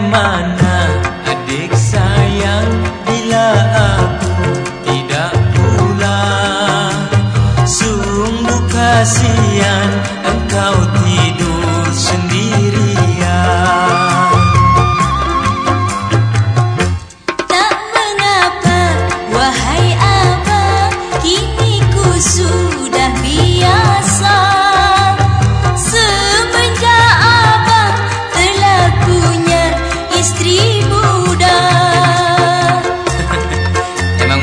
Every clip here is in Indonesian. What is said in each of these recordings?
mana adik sayang bila ah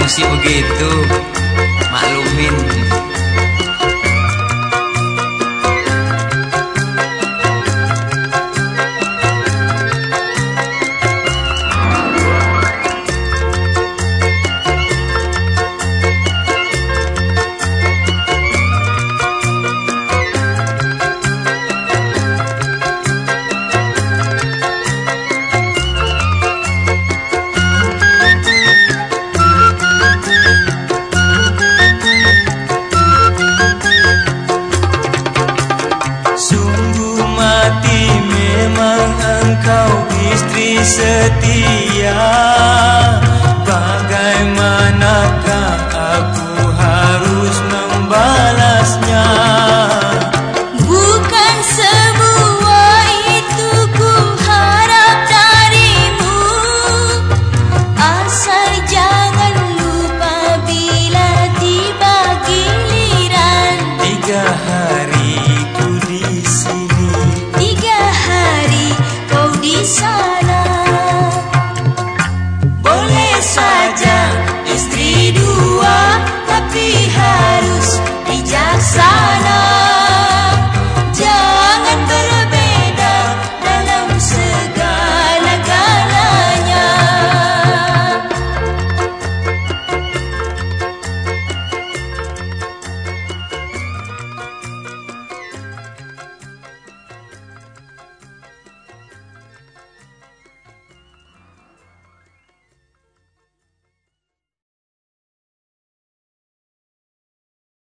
masih begitu. Maklumin. setia.